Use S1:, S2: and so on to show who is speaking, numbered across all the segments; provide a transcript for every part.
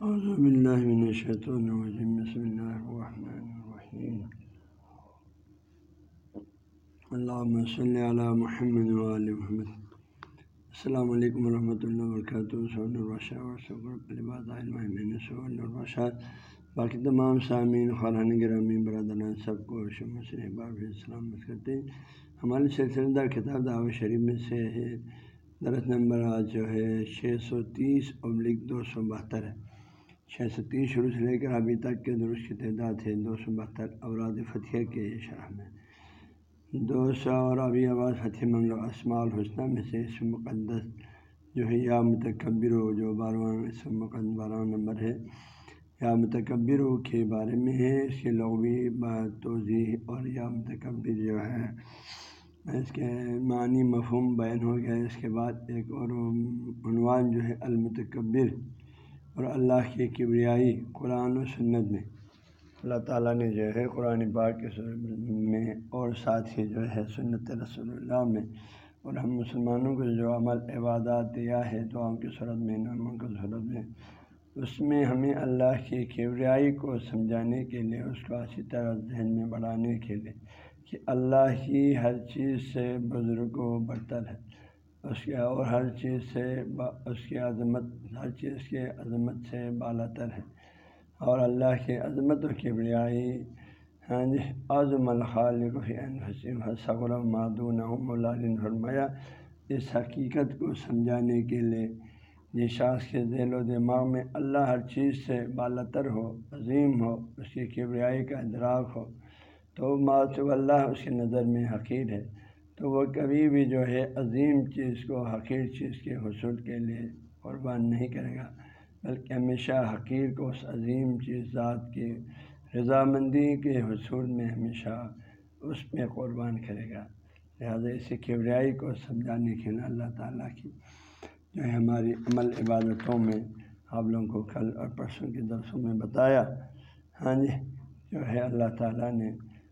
S1: بسم اللہ الرحمن الرحیم اللہم صلی علی محمد وآل محمد. السلام علیکم ورحمۃ اللہ وبرکاتہ سون الرشاد باقی تمام سامعین خران گرامی، برادران، سب کو شمع سے باب سلامت کرتے ہیں. ہمارے سلسلہ دار کتاب دعوت شریف میں سے ہے. درخت نمبر آج جو ہے چھ سو تیس ابلک دو سو بہتر ہے. چھ سو تیس شروع سے لے کر ابھی تک کے درست کی تعداد ہے۔ دو سو بہتر اوراد فتح کے شرح میں۔ دو سو اور ابھی آواز فتح منگل اسماع الحسنہ میں سے اس مقدس جو ہے، یا متکبر ہو، جو بارہواں اس مقدس بارہواں نمبر ہے، یا متکبر کے بارے میں ہے، اس کے لغوی توضیح اور یا متکبر جو ہے، اس کے معنی مفہوم بیان ہو گیا۔ اس کے بعد ایک اور عنوان جو ہے، المتکبر۔ اور اللہ کی کبریائی قرآن و سنت میں۔ اللہ تعالیٰ نے جو ہے قرآن پاک کے میں اور ساتھ ہی جو ہے سنت رسول اللہ میں اور ہم مسلمانوں کو جو عمل، عبادات دیا ہے تو کی صورت میں، ناموں کی صورت میں، اس میں ہمیں اللہ کی کبریائی کو سمجھانے کے لیے، اس کو اچھی طرح ذہن میں بڑھانے کے لیے کہ اللہ ہی ہر چیز سے بزرگ و برتر ہے۔ اس کے اور ہر چیز سے اس کی عظمت ہر چیز کے عظمت سے بالا تر ہے اور اللہ کی عظمت و کبریائی ہاں جی عظم الخالق حسین صبر معدون اللہ فرمایا، اس حقیقت کو سمجھانے کے لیے، جس شاخ کے ذیل و دماغ میں اللہ ہر چیز سے بالا تر ہو، عظیم ہو، اس کی کبریائی کا ادراک ہو، تو معصب اللہ اس کی نظر میں حقیر ہے۔ تو وہ کبھی بھی جو ہے عظیم چیز کو، حقیر چیز کے حصول کے لیے قربان نہیں کرے گا، بلکہ ہمیشہ حقیر کو اس عظیم چیز ذات کی رضامندی کے حصول میں ہمیشہ اس میں قربان کرے گا۔ لہٰذا اسی کبریائی کو سمجھانے کے لیے اللہ تعالیٰ کی جو ہے ہماری عمل عبادتوں میں آپ لوگوں کو کل اور پرسوں کے درسوں میں بتایا۔ ہاں جی جو ہے اللہ تعالیٰ نے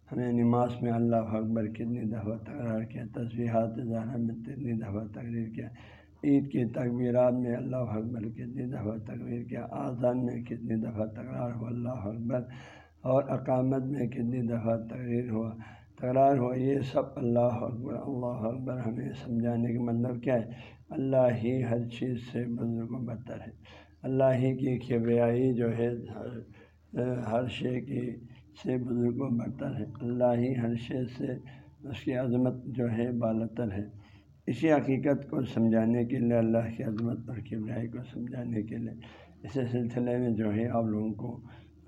S1: ہمیں نماز میں اللہ اکبر کتنی دفعہ تکرار کیا تصویرات زہرہ میں کتنی دفعہ تقریر کیا، عید کی تقبیرات میں اللہ اکبر کتنی دفعہ تقریر کیا آزان میں کتنی دفعہ تکرار ہوا اللہ اکبر، اور اقامت میں کتنی دفعہ تقریر ہوا تکرار ہوا یہ سب اللہ اکبر اللہ اکبر ہمیں سمجھانے کا مطلب کیا ہے؟ اللہ ہی ہر چیز سے بزرگ و بدتر ہے۔ اللہ ہی کی کھبریائی جو ہے ہر شے کی سے بزرگ و برتر ہے۔ اللہ ہی ہر شے سے اس کی عظمت جو ہے بالتر ہے۔ اسی حقیقت کو سمجھانے کے لیے اللہ کی عظمت اور کبرائی کو سمجھانے کے لیے اسی سلسلے میں جو ہے آپ لوگوں کو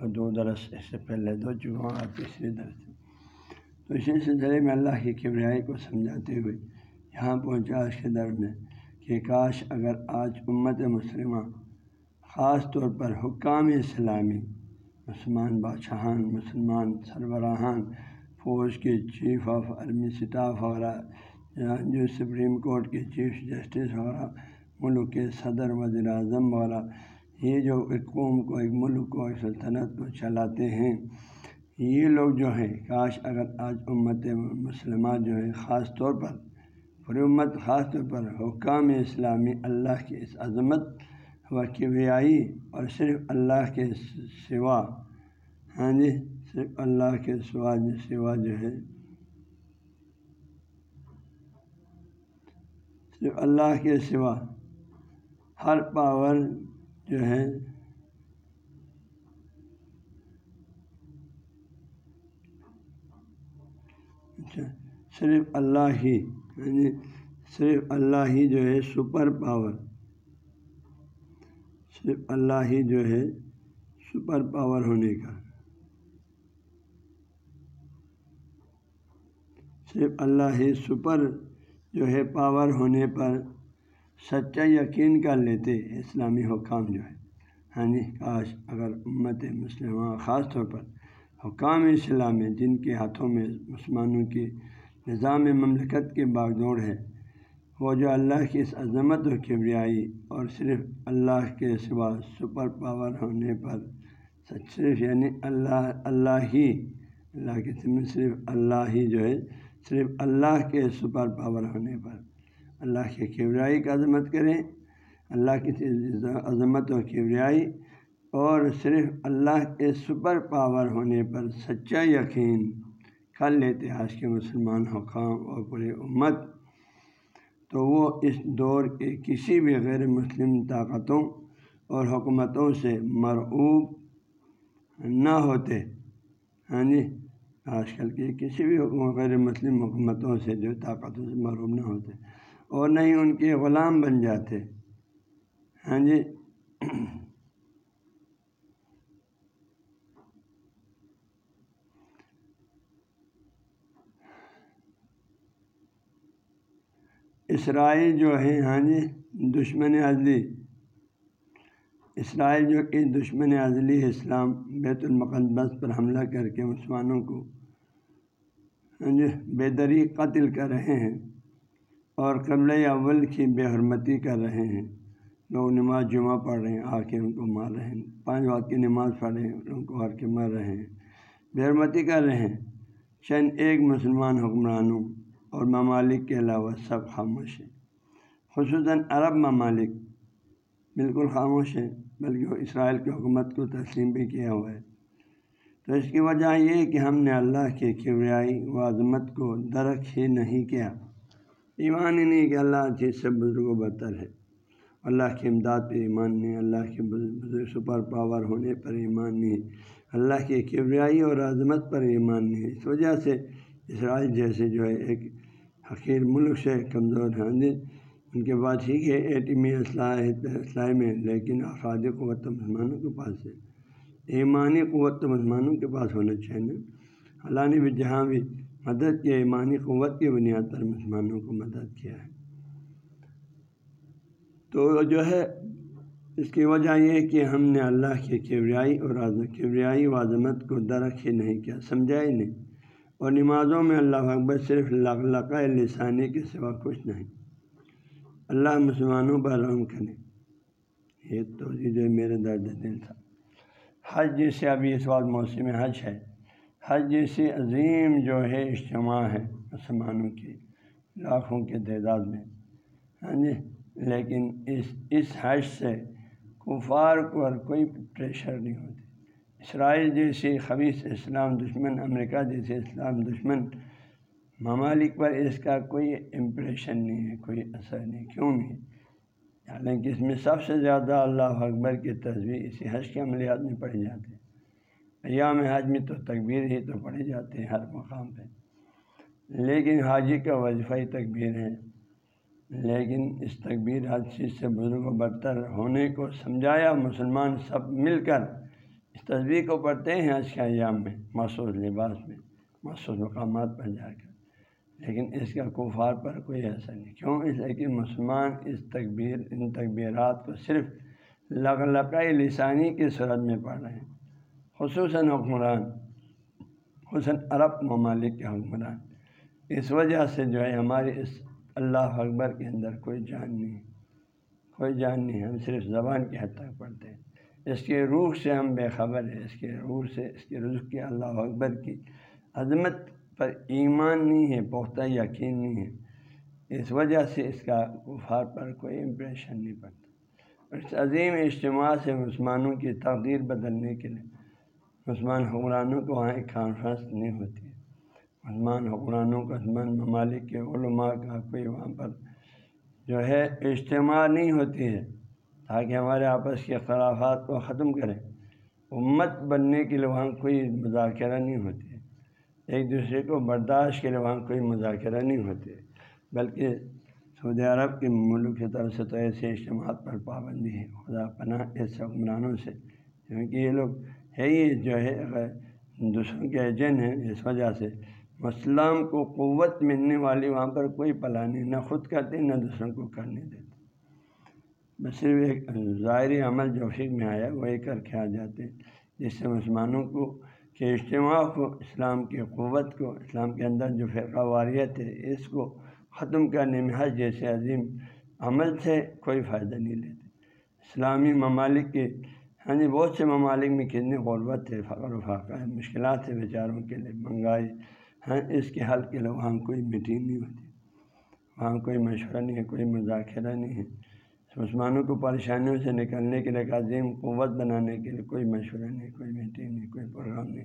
S1: دو درس اس سے پہلے، دو چکا ہوں اور تیسری درس۔ تو اسی سلسلے میں اللہ کی کبریائی کو سمجھاتے ہوئے یہاں پہنچا اس کے در میں کہ کاش اگر آج امت مسلمہ خاص طور پر حکام اسلامی مسلمان بادشاہان، مسلمان سربراہان، فوج کے چیف آف آرمی اسٹاف وغیرہ جو سپریم کورٹ کے چیف جسٹس وغیرہ، ملک کے صدر، وزیر اعظم وغیرہ، یہ جو ایک قوم کو، ایک ملک کو، ایک سلطنت کو چلاتے ہیں، یہ لوگ جو ہیں، کاش اگر آج امت مسلمہ جو ہے، خاص طور پر پوری امت خاص طور پر حکام اسلامی اللہ کی اس عظمت و کبریائی اور صرف اللہ کے سوا ہاں جی صرف اللہ کے سوا سوا جو ہے۔ صرف اللہ کے سوا ہر پاور جو ہے۔ اچھا صرف اللہ ہی ہاں جی، صرف اللہ ہی جو ہے سپر پاور۔ صرف اللہ ہی جو ہے سپر پاور ہونے کا۔ صرف اللہ ہی سپر جو ہے پاور ہونے پر سچا یقین کر لیتے، اسلامی حکام جو ہے۔ ہاں جی کاش اگر امت مسلمہ خاص طور پر حکام اسلام جن کے ہاتھوں میں مسلمانوں کی نظام مملکت کے باغ دوڑ ہے وہ جو اللہ کی اس عظمت و کبریائی اور صرف اللہ کے سوا سپر پاور ہونے پر صرف یعنی اللہ اللہ ہی، اللہ کے صرف اللہ ہی جو ہے، صرف اللہ کے سپر پاور ہونے پر اللہ کے کبریائی کا عظمت کریں، اللہ کی عظمت و کبریائی اور صرف اللہ کے سپر پاور ہونے پر سچا یقین کر لیتے آج کے مسلمان حکام اور پورے امت۔ تو وہ اس دور کے کسی بھی غیر مسلم طاقتوں اور حکومتوں سے مرعوب نہ ہوتے۔ ہاں جی آج کل کی کسی بھی غیر مسلم حکومتوں سے جو طاقتوں سے محروم نہ ہوتے اور نہ ہی ان کے غلام بن جاتے۔ ہاں جی اسرائیل جو ہے ہاں جی دشمن عزلی اسرائیل جو کہ دشمن عزلی اسلام، بیت المقدس پر حملہ کر کے مسلمانوں کو ہاں جی، بے دری قتل کر رہے ہیں اور قبل اول کی بے حرمتی کر رہے ہیں۔ لوگ نماز جمعہ پڑھ رہے ہیں، آ کے ان کو مار رہے ہیں۔ پانچ وقت کی نماز پڑھ رہے ہیں، ان کو آ کے مار رہے ہیں۔ بے حرمتی کر رہے ہیں۔ چند ایک مسلمان حکمرانوں اور ممالک کے علاوہ سب خاموش ہیں۔ خصوصاً عرب ممالک بالکل خاموش ہیں، بلکہ وہ اسرائیل کی حکومت کو تسلیم بھی کیا ہوا ہے۔ تو اس کی وجہ یہ کہ ہم نے اللہ کے کبریائی و عظمت کو درخت ہی نہیں کیا۔ ایمان ہی نہیں کہ اللہ چیز سے بزرگ و برتر ہے اللہ کی امداد پہ ایمان نہیں، اللہ کے بزرگ سپر پاور ہونے پر ایمان نہیں۔ اللہ کی کبریائی اور عظمت پر ایمان نہیں۔ اس وجہ سے اسرائیل جیسے جو ہے ایک حقیر ملک سے کمزور ہیں۔ ان کے پاس ٹھیک ہے ایٹمی اسلحہ اسلحہ میں، لیکن افرادی قوت مسلمانوں کے پاس ہے۔ ایمانی قوت تو مسلمانوں کے پاس ہونا چاہیے۔ اللہ نے بھی جہاں بھی مدد کی، ایمانی قوت کی بنیاد پر مسلمانوں کو مدد کیا ہے۔ تو جو ہے، اس کی وجہ یہ کہ ہم نے اللہ کی کیوریائی اور کیوریائی و عظمت کو درخ ہی نہیں کیا، سمجھا ہی نہیں۔ اور نمازوں میں اللہ اکبر صرف لقلقہ لسانی کے سوا کچھ نہیں۔ اللہ مسلمانوں پر رحم کرے۔ یہ تو جو میرے درد دل تھا۔ حج جیسے ابھی اس وقت موسم حج ہے۔ حج جیسی عظیم جو ہے اجتماع ہے مسلمانوں کی، لاکھوں کے تعداد میں۔ ہاں جی لیکن اس اس حج سے کفار کو اور کوئی پریشر نہیں ہوتی۔ اسرائیل جیسی خبیص اسلام دشمن، امریکہ جیسے اسلام دشمن، ممالک پر اس کا کوئی امپریشن نہیں ہے، کوئی اثر نہیں، کیوں نہیں؟ حالانکہ اس میں سب سے زیادہ اللہ اکبر کی تصویر اسی حج کے عملیات میں پڑھی جاتی ہے ایام حج میں تو تکبیر ہی تو پڑھی جاتی ہے ہر مقام پہ۔ لیکن حاجی کا وظیفہ ہی تکبیر ہے۔ لیکن اس تکبیر حج چیز سے بزرگ و برتر ہونے کو سمجھایا مسلمان سب مل کر اس تصویر کو پڑھتے ہیں حج کے ایام میں، مخصوص لباس میں، مخصوص مقامات پر جا کر۔ لیکن اس کا کفار پر کوئی اثر نہیں۔ کیوں؟ اس لیے کہ مسلمان اس تکبیر، ان تکبیرات کو صرف لقائی لسانی کی صورت میں پڑھ رہے ہیں۔ خصوصاً حکمران، خصوصاً عرب ممالک کے حکمران۔ اس وجہ سے جو ہے ہمارے اس اللہ اکبر کے اندر کوئی جان نہیں، کوئی جان نہیں۔ ہم صرف زبان کی حد تک پڑھتے ہیں۔ اس کے روح سے ہم بے خبر ہیں، اس کے روح سے، اس کے رزق کے اللہ اکبر کی عظمت پر ایمان نہیں ہے، پختہ یقین نہیں ہے۔ اس وجہ سے اس کا کفار پر کوئی امپریشن نہیں پڑتا۔ اس عظیم اجتماع سے مسلمانوں کی تقدیر بدلنے کے لیے مسلمان حکمرانوں کو وہاں ایک کانفرنس نہیں ہوتی۔ ہے مسلمان حکمرانوں کا مسلمان ممالک کے علماء کا کوئی وہاں پر جو ہے اجتماع نہیں ہوتی ہے۔ تاکہ ہمارے آپس کے خلافات کو ختم کریں۔ امت بننے کے لیے وہاں کوئی مذاکرہ نہیں ہوتی ہے ایک دوسرے کو برداشت کے لیے وہاں کوئی مذاکرہ نہیں ہوتے۔ بلکہ سعودی عرب کے ملک کی طرف سے تو ایسے اجتماعات پر پابندی ہے۔ خدا پناہ ایسے حکمرانوں سے۔ کیونکہ یہ لوگ ہے ہی جو ہے دوسروں کے ایجنٹ ہیں، اس وجہ سے مسلم کو قوت ملنے والی وہاں پر کوئی پلانی نہ خود کرتے، نہ دوسروں کو کرنے دیتے۔ بس صرف ایک ظاہری عمل جو فکر میں آیا وہی کر کے آ جاتے ہیں، جس سے مسلمانوں کو کہ اجتماع کو، اسلام کی قوت کو، اسلام کے اندر جو فرقہ واریت ہے، اس کو ختم کرنے میں حج جیسے عظیم عمل سے کوئی فائدہ نہیں لیتے۔ اسلامی ممالک کے ہاں جی بہت سے ممالک میں کتنی غربت ہے، فقر و فاقہ ہے، مشکلات ہے بیچاروں کے لیے، مہنگائی ہاں اس کے حل کے لیے وہاں کوئی میٹنگ نہیں ہوتی، وہاں کوئی مشورہ نہیں ہے، کوئی مذاکرہ نہیں ہے۔ مسلمانوں کو پریشانیوں سے نکلنے کے لیے عظیم قوت بنانے کے لیے کوئی مشورہ نہیں، کوئی میٹنگ نہیں، کوئی پروگرام نہیں۔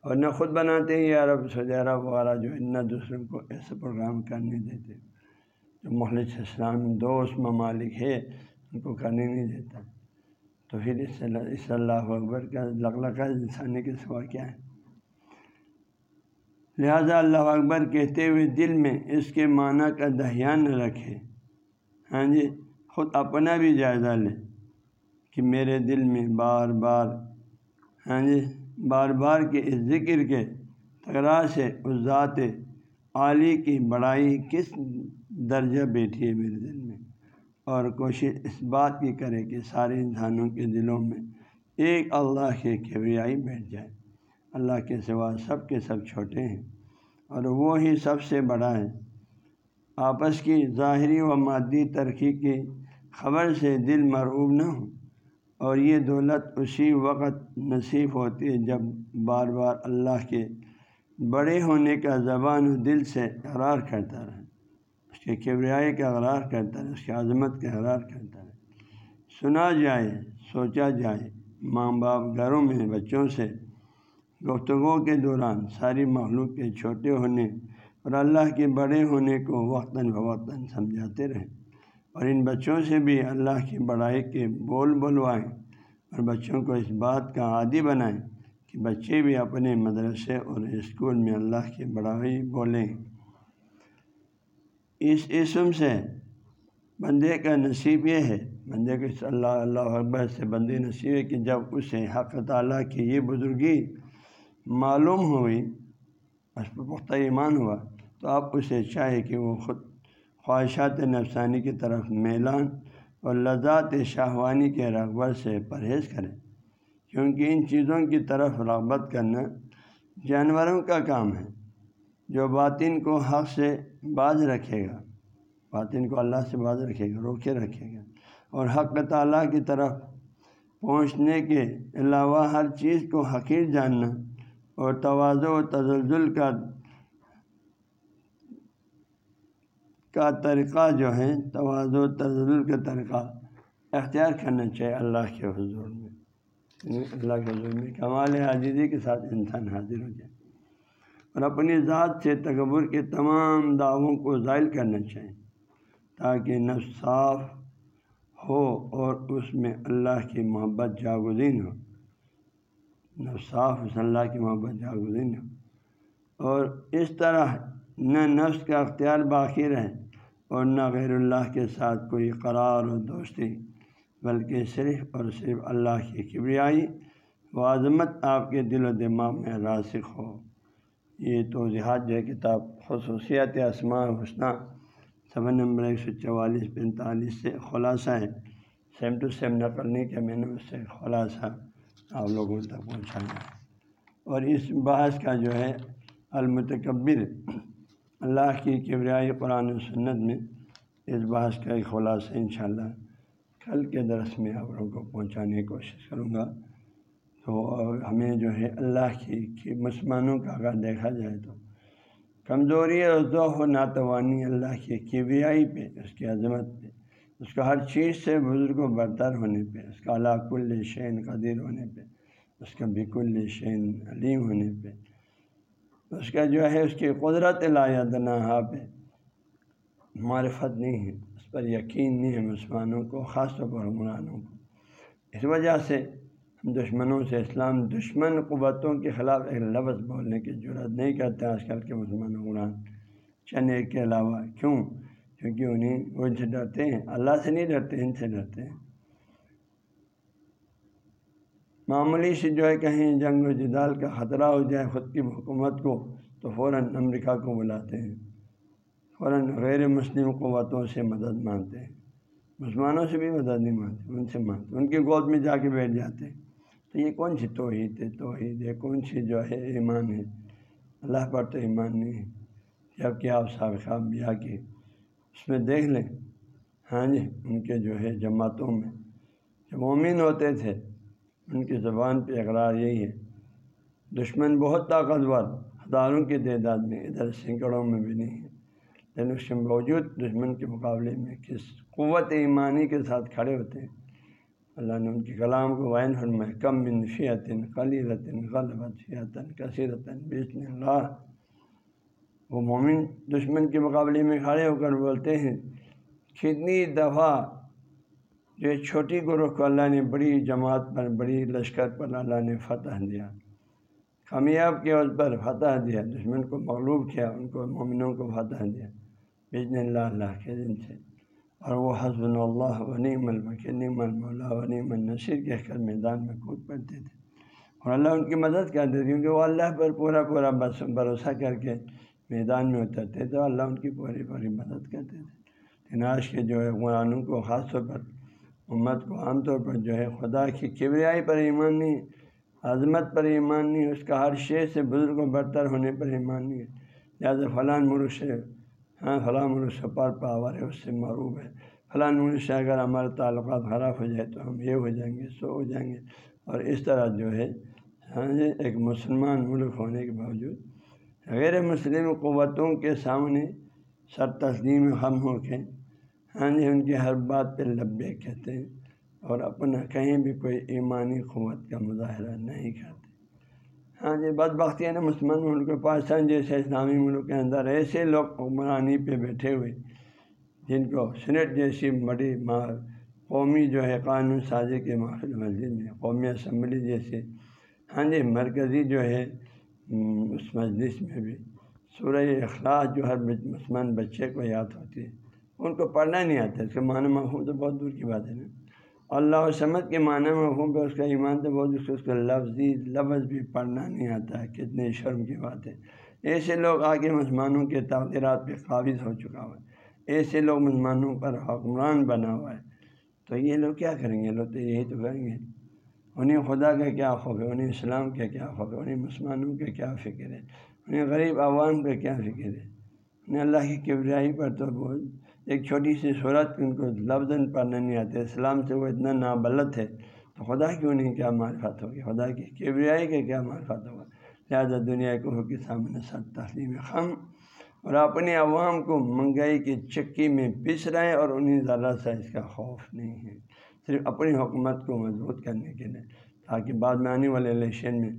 S1: اور نہ خود بناتے ہیں عرب سعودی عرب وغیرہ جو نہ دوسروں کو ایسے پروگرام کرنے دیتے۔ جو مخلص اسلام دوست ممالک ہے ان کو کرنے نہیں دیتا۔ تو پھر اس اس اللہ اکبر کا لقلقہ انسانی کے سوا کیا ہے؟ لہذا اللہ اکبر کہتے ہوئے دل میں اس کے معنی کا دہیان رکھے۔ ہاں جی؟ خود اپنا بھی جائزہ لے کہ میرے دل میں بار بار ہاں جی بار بار کے اس ذکر کے تکرار سے اس ذات عالی کی بڑائی کس درجہ بیٹھی ہے میرے دل میں؟ اور کوشش اس بات کی کرے کہ سارے انسانوں کے دلوں میں ایک اللہ کے کیوریائی بیٹھ جائے۔ اللہ کے سوا سب کے سب چھوٹے ہیں اور وہ ہی سب سے بڑا ہے۔ آپس کی ظاہری و مادی ترقی کی خبر سے دل مرعوب نہ ہو اور یہ دولت اسی وقت نصیب ہوتی ہے جب بار بار اللہ کے بڑے ہونے کا زبان و دل سے اقرار کرتا رہے۔ اس کے کبریائی کا اقرار کرتا رہے، اس کی عظمت کا اقرار کرتا رہے۔ سنا جائے، سوچا جائے، ماں باپ گھروں میں، بچوں سے گفتگو کے دوران ساری مخلوق کے چھوٹے ہونے اور اللہ کے بڑے ہونے کو وقتاً فوقتاً سمجھاتے رہیں اور ان بچوں سے بھی اللہ کی بڑائی کے بول بلوائیں اور بچوں کو اس بات کا عادی بنائیں کہ بچے بھی اپنے مدرسے اور اسکول میں اللہ کی بڑائی بولیں۔ اس اسم سے بندے کا نصیب یہ ہے، بندے کو اللہ اللہ اکبر سے بندے نصیب ہے کہ جب اسے حق تعالیٰ کی یہ بزرگی معلوم ہوئی اس پر پختہ ایمان ہوا، تو آپ اسے چاہے کہ وہ خود خواہشات نفسانی کی طرف میلان اور لذات شاہوانی کے رغبت سے پرہیز کریں۔ کیونکہ ان چیزوں کی طرف رغبت کرنا جانوروں کا کام ہے، جو باطن کو حق سے باز رکھے گا۔ باطن کو اللہ سے باز رکھے گا، روکے رکھے گا۔ اور حق تعالیٰ کی طرف پہنچنے کے علاوہ ہر چیز کو حقیر جاننا اور توازو و تزلزل کا کا طریقہ جو ہے توازو و تزلزل کا طریقہ اختیار کرنا چاہیے اللہ کے حضور میں۔ یعنی اللہ کے حضور میں کمال عاجزی کے ساتھ انسان حاضر ہو جائے۔ اور اپنی ذات سے تکبر کے تمام دعووں کو ظائل کرنا چاہیے تاکہ نفس صاف ہو اور اس میں اللہ کی محبت جاگزین ہو۔ نفس صاف، اس اللہ کی محبت جاگزین ہو۔ اور اس طرح نہ نفس کا اختیار باقی رہے اور نہ غیر اللہ کے ساتھ کوئی قرار و دوستی، بلکہ صرف اور صرف اللہ کی کبریائی و عظمت آپ کے دل و دماغ میں راسخ ہو۔ یہ توضیحات جو ہے کتاب خصوصیت اسماء حسنہ صفحہ نمبر ایک سو چوالیس، پینتالیس سے خلاصہ ہے۔ سیم ٹو سیم نقل نہیں کیا میں نے، اس سے خلاصہ آپ لوگوں تک پہنچانا ہے۔ اور اس بحث کا جو ہے المتکبر اللہ کی کبریائی قرآن و سنت میں اس بحث کا ایک خلاصہ انشاءاللہ کل کے درس میں آپ لوگوں کو پہنچانے کی کوشش کروں گا۔ تو ہمیں جو ہے اللہ کی مسلمانوں کا اگر دیکھا جائے تو کمزوری اور ذوق و ناتوانی اللہ کی کیبریائی پہ، اس کی عظمت پہ، اس کا ہر چیز سے بزرگ و برتر ہونے پہ، اس کا اللہ کل شین قدیر ہونے پہ، اس کا بکل شین علیم ہونے پہ۔ اس کا جو ہے اس کی قدرت لا ہاں پہ معرفت نہیں ہے، اس پر یقین نہیں ہے مسلمانوں کو، خاص طور پر حکمرانوں کو۔ اس وجہ سے ہم دشمنوں سے اسلام دشمن قوتوں کے خلاف ایک لفظ بولنے کی ضرورت نہیں کرتے آج کل کے مسلمان حکمران چنے کے علاوہ، کیوں؟ کیونکہ انہیں وہ ان سے ڈرتے ہیں، اللہ سے نہیں ڈرتے، ان سے ڈرتے ہیں۔ معمولی سے جو ہے کہیں جنگ و جدال کا خطرہ ہو جائے خود کی حکومت کو، تو فوراً امریکہ کو بلاتے ہیں۔ فوراً غیر مسلم قوتوں سے مدد مانگتے ہیں۔ مسلمانوں سے بھی مدد نہیں مانگتے، ان سے مانگتے، ان کی گود میں جا کے بیٹھ جاتے ہیں۔ تو یہ کون سی توحید ہے؟ توحید ہے، کون سی جو ہے ایمان ہے؟ اللہ پر تو ایمان نہیں ہے۔ جبکہ آپ سابقہ بیا کے اس میں دیکھ لیں۔ ہاں جی ان کے جو ہے جماعتوں میں جو مومن ہوتے تھے ان کی زبان پہ اقرار یہی ہے۔ دشمن بہت طاقتور، ہزاروں کی تعداد میں، ادھر سینکڑوں میں بھی نہیں ہے۔ لیکن اس کے باوجود دشمن کے مقابلے میں کس قوت ایمانی کے ساتھ کھڑے ہوتے ہیں۔ اللہ نے ان کے کلام کو وائن فرمائے کم من فیتن قلی رتن غلبت فیتن کثیرتن بیچن اللہ۔ وہ مومن دشمن کے مقابلے میں کھڑے ہو کر بولتے ہیں، کتنی دفعہ جو چھوٹی گروہ کو اللہ نے بڑی جماعت پر، بڑی لشکر پر اللہ نے فتح دیا۔ کامیاب کے اس پر فتح دیا، دشمن کو مغلوب کیا، ان کو مومنوں کو فتح دیا۔ بجن اللہ اللہ کے دن سے۔ اور وہ حسن اللہ ونیم المکن المولا ونیم النصیر کہہ کر میدان میں کود پڑتے تھے۔ اور اللہ ان کی مدد کرتے تھے، کیونکہ وہ اللہ پر پورا پورا بھروسہ کر کے میدان میں اترتے تو اللہ ان کی پوری پوری مدد کرتے تھے۔ تناش کے جو ہے، قرآنوں کو خاص طور پر امت کو عام طور پر جو ہے خدا کی کبریائی پر ایمان نہیں، عظمت پر ایمان نہیں، اس کا ہر شے سے بزرگ و برتر ہونے پر ایمان نہیں۔ ہے لہٰذا فلاں ملک سے ہاں فلاں ملک سے پر پاور ہے، اس سے معروف ہے۔ فلاں ملک سے اگر ہمارے تعلقات خراب ہو جائے تو ہم یہ ہو جائیں گے، سو ہو جائیں گے۔ اور اس طرح جو ہے ہاں جی ایک مسلمان ملک ہونے کے باوجود غیر مسلم قوتوں کے سامنے سر تسلیم ہم ہو کے ہاں جی ان کی ہر بات پہ لبے کہتے ہیں اور اپنا کہیں بھی کوئی ایمانی قوت کا مظاہرہ نہیں کرتے۔ ہاں جی بد بختی ہے مسلمان ملک پاکستان جیسے اسلامی ملک کے اندر ایسے لوگ حکمرانی پہ بیٹھے ہوئے جن کو سنیٹ جیسی بڑی قومی جو ہے قانون سازی کے ماحول مسجد میں، قومی اسمبلی جیسے۔ ہاں جی مرکزی جو ہے اس مجلس میں بھی۔ سورہ اخلاق جو ہر مسلمان بچے کو یاد ہوتی ہے۔ ان کو پڑھنا نہیں آتا، اس کا معنی مفہوم تو بہت دور کی بات ہے نا۔ اللہ و سمت کے معنی مفہوم پہ اس کا ایمان تو بہت اس کو اس کا لفظی لفظ بھی پڑھنا نہیں آتا ہے، کتنے شرم کی بات ہے۔ ایسے لوگ آگے مسلمانوں کے تعطیرات پہ قابض ہو چکا ہوا ہے۔ ایسے لوگ مسلمانوں پر حکمران بنا ہوا ہے۔ تو یہ لوگ کیا کریں گے؟ لوگ تو یہی تو کریں گے۔ انہیں خدا کا کیا خوف ہے؟ انہیں اسلام کا کیا خوف ہے؟ انہیں مسلمانوں کا کیا فکر ہے؟ انہیں غریب عوام کا کیا فکر ہے؟ انہیں اللہ کی کبریائی پر تو بہت ایک چھوٹی سی صورت ان کو لفظ پڑھنا نہیں آتے، اسلام سے وہ اتنا نابلت ہے تو خدا کی انہیں کیا معرفت ہوگی؟ خدا کی کبریائی کا کیا معرفت ہوگا؟ لہٰذا دنیا کو کے سامنے سب تسلیم خم اور اپنے عوام کو منگائی کی چکی میں پس رہے ہیں اور انہیں ذرا سا اس کا خوف نہیں ہے۔ صرف اپنی حکومت کو مضبوط کرنے کے لیے، تاکہ بعد میں آنے والے الیکشن میں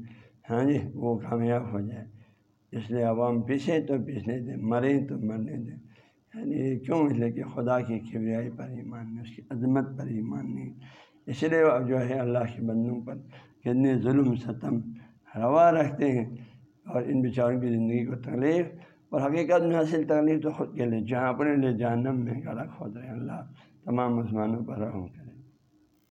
S1: ہاں جی وہ کامیاب ہو جائے۔ اس لیے عوام پیچھے تو پیچھنے دیں، مریں تو مرنے دیں۔ یعنی کیوں؟ اس لیے کہ خدا کی کبریائی پر ایمان نہیں، اس کی عظمت پر ایمان نہیں۔ اس لیے اب جو ہے اللہ کے بندوں پر کتنے ظلم، ستم، روا رکھتے ہیں اور ان بیچاروں کی زندگی کو تکلیف اور حقیقت میں حاصل تکلیف تو خود کے لیے، جہاں اپنے لیے جہنم میں غلط کھود رہے ہیں اللہ تمام مسلمانوں پر رہوں گے